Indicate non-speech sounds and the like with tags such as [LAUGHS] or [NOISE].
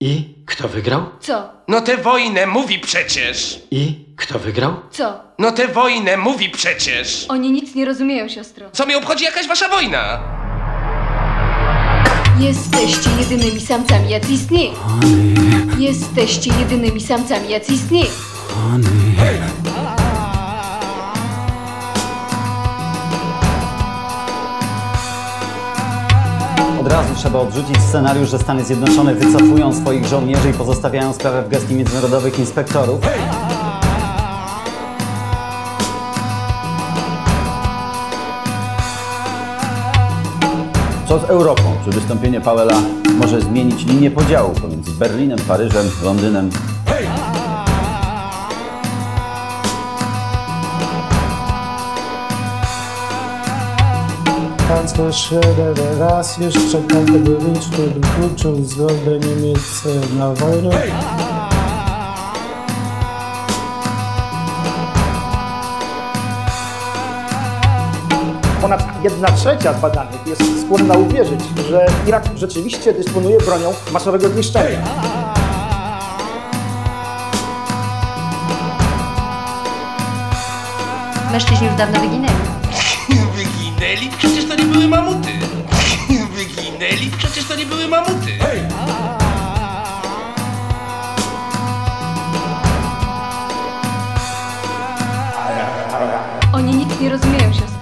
I kto wygrał? Co? No tę wojnę mówi przecież! I kto wygrał? Co? No tę wojnę mówi przecież! Oni nic nie rozumieją, siostro. Co mnie obchodzi jakaś wasza wojna? Jesteście jedynymi samcami, jacy istnieją. Jesteście jedynymi samcami, jacy istnieją. Razu trzeba odrzucić scenariusz, że Stany Zjednoczone wycofują swoich żołnierzy i pozostawiają sprawę w gestii międzynarodowych inspektorów. Co z Europą? Czy wystąpienie Powella może zmienić linię podziału pomiędzy Berlinem, Paryżem, Londynem? Kanclerz Schröder raz jeszcze kategoryczny wykluczył zgodę Niemiec na wojnę. Ponad 1 trzecia z badanych jest skłonna uwierzyć, że Irak rzeczywiście dysponuje bronią masowego zniszczenia. Mężczyźni już dawno wyginęli. Wyginęli? Przecież to nie były mamuty. [LAUGHS] Wyginęli? Przecież to nie były mamuty. Hej! Oni nikt nie rozumieją się